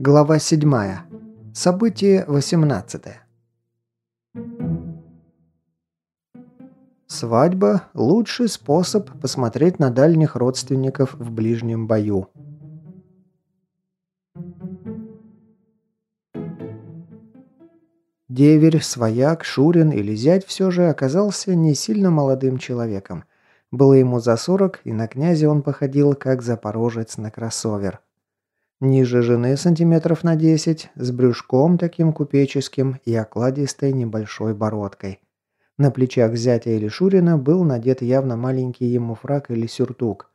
Глава 7. Событие 18. Свадьба – лучший способ посмотреть на дальних родственников в ближнем бою. Деверь, свояк, Шурин или зять все же оказался не сильно молодым человеком. Было ему за 40, и на князя он походил, как запорожец на кроссовер – Ниже жены сантиметров на 10, с брюшком таким купеческим и окладистой небольшой бородкой. На плечах зятя или Шурина был надет явно маленький ему фрак или сюртук.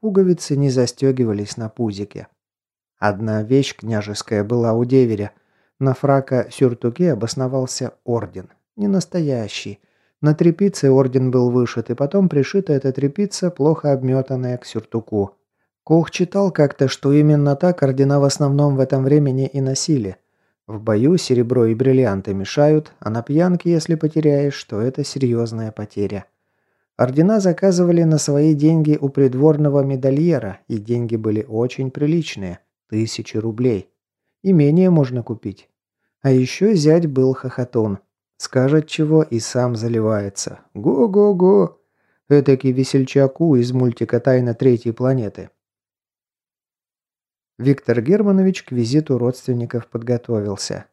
Пуговицы не застегивались на пузике. Одна вещь княжеская была у деверя. На фрака-сюртуке обосновался орден. Не настоящий. На трепице орден был вышит, и потом пришита эта трепица, плохо обметанная к сюртуку. Кох читал как-то, что именно так ордена в основном в этом времени и носили. В бою серебро и бриллианты мешают, а на пьянке, если потеряешь, то это серьезная потеря. Ордена заказывали на свои деньги у придворного медальера, и деньги были очень приличные – тысячи рублей. Имение можно купить. А еще зять был хохотун. Скажет чего и сам заливается. Го-го-го! Этакий весельчаку из мультика «Тайна третьей планеты». Виктор Германович к визиту родственников подготовился.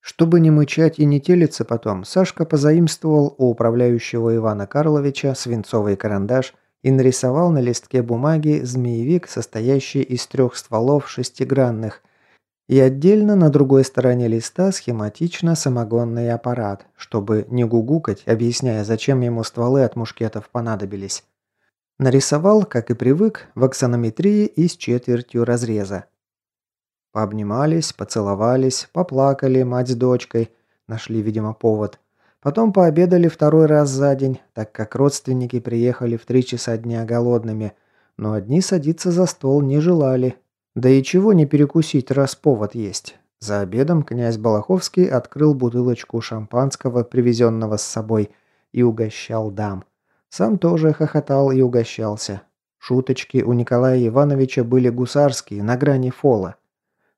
Чтобы не мычать и не телиться потом, Сашка позаимствовал у управляющего Ивана Карловича свинцовый карандаш и нарисовал на листке бумаги змеевик, состоящий из трех стволов шестигранных, и отдельно на другой стороне листа схематично самогонный аппарат, чтобы не гугукать, объясняя, зачем ему стволы от мушкетов понадобились. Нарисовал, как и привык, в аксонометрии и с четвертью разреза. Пообнимались, поцеловались, поплакали мать с дочкой, нашли, видимо, повод. Потом пообедали второй раз за день, так как родственники приехали в три часа дня голодными, но одни садиться за стол не желали. Да и чего не перекусить, раз повод есть. За обедом князь Балаховский открыл бутылочку шампанского, привезенного с собой, и угощал дам. Сам тоже хохотал и угощался. Шуточки у Николая Ивановича были гусарские, на грани фола.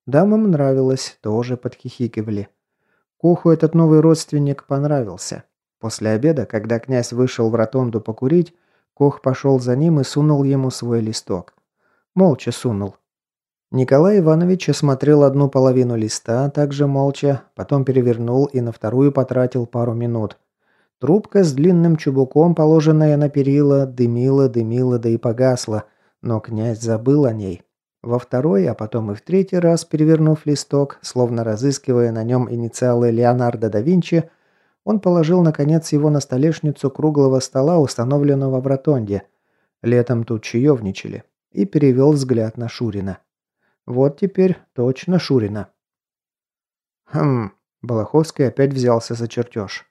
Дамам нравилось, тоже подхихикивали. Куху этот новый родственник понравился. После обеда, когда князь вышел в ротонду покурить, Кох пошел за ним и сунул ему свой листок. Молча сунул. Николай Иванович осмотрел одну половину листа, также молча, потом перевернул и на вторую потратил пару минут. Трубка с длинным чубуком, положенная на перила, дымила, дымила, да и погасла, но князь забыл о ней. Во второй, а потом и в третий раз, перевернув листок, словно разыскивая на нем инициалы Леонардо да Винчи, он положил, наконец, его на столешницу круглого стола, установленного в ротонде. Летом тут чаевничали. И перевел взгляд на Шурина. Вот теперь точно Шурина. Хм, Балаховский опять взялся за чертеж.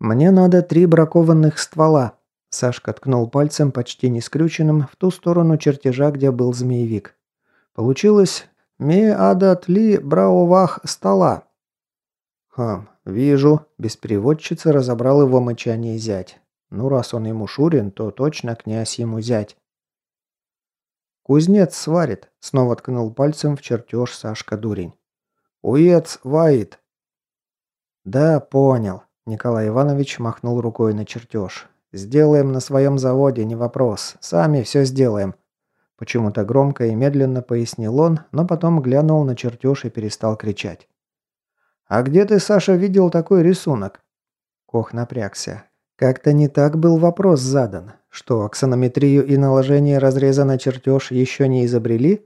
«Мне надо три бракованных ствола», – Сашка ткнул пальцем, почти не скрюченным, в ту сторону чертежа, где был змеевик. «Получилось «Ме адат ли браувах стола». «Хм, вижу», – без переводчицы разобрал его мычание зять. «Ну, раз он ему Шурин, то точно князь ему зять». «Кузнец сварит», – снова ткнул пальцем в чертеж Сашка Дурень. «Уец ваит». «Да, понял. Николай Иванович махнул рукой на чертеж. «Сделаем на своем заводе, не вопрос. Сами все сделаем». Почему-то громко и медленно пояснил он, но потом глянул на чертеж и перестал кричать. «А где ты, Саша, видел такой рисунок?» Кох напрягся. Как-то не так был вопрос задан. Что, аксонометрию и наложение разреза на чертеж еще не изобрели?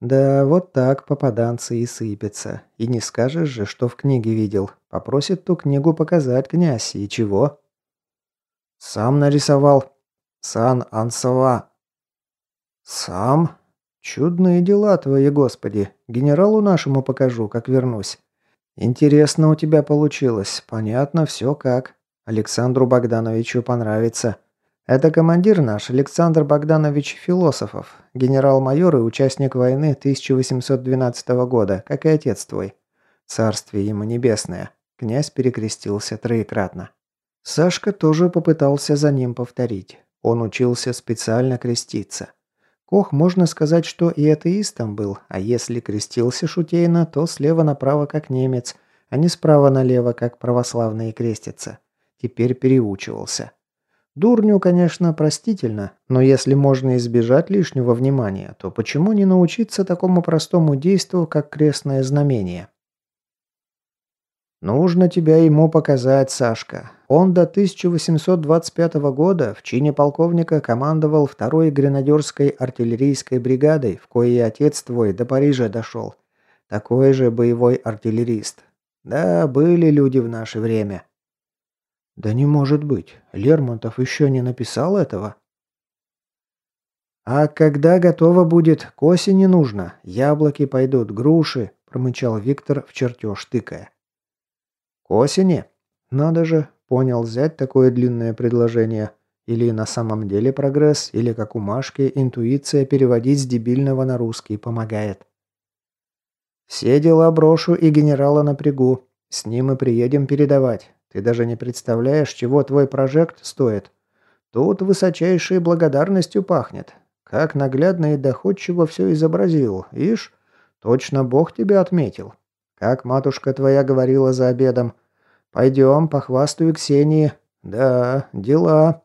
Да, вот так попаданцы и сыпятся. И не скажешь же, что в книге видел. Попросит ту книгу показать князь, и чего? Сам нарисовал. Сан Ансова. Сам? Чудные дела твои, господи. Генералу нашему покажу, как вернусь. Интересно у тебя получилось. Понятно все как. Александру Богдановичу понравится. Это командир наш, Александр Богданович Философов, генерал-майор и участник войны 1812 года, как и отец твой. Царствие ему небесное. Князь перекрестился троекратно. Сашка тоже попытался за ним повторить. Он учился специально креститься. Кох, можно сказать, что и атеистом был, а если крестился шутейно, то слева направо как немец, а не справа налево, как православные крестятся. Теперь переучивался. Дурню, конечно, простительно, но если можно избежать лишнего внимания, то почему не научиться такому простому действу, как крестное знамение? Нужно тебя ему показать, Сашка. Он до 1825 года в чине полковника командовал второй гренадерской артиллерийской бригадой, в коей отец твой до Парижа дошел. Такой же боевой артиллерист. Да, были люди в наше время. Да не может быть. Лермонтов еще не написал этого. А когда готово будет, к осени нужно. Яблоки пойдут, груши, промычал Виктор в чертеж тыкая. К осени? Надо же, понял взять такое длинное предложение. Или на самом деле прогресс, или как у Машки интуиция переводить с дебильного на русский помогает. Все дела брошу и генерала напрягу. С ним и приедем передавать. Ты даже не представляешь, чего твой прожект стоит. Тут высочайшей благодарностью пахнет. Как наглядно и доходчиво все изобразил. Ишь, точно Бог тебя отметил. Как матушка твоя говорила за обедом. Пойдем, похвастаю Ксении. Да, дела.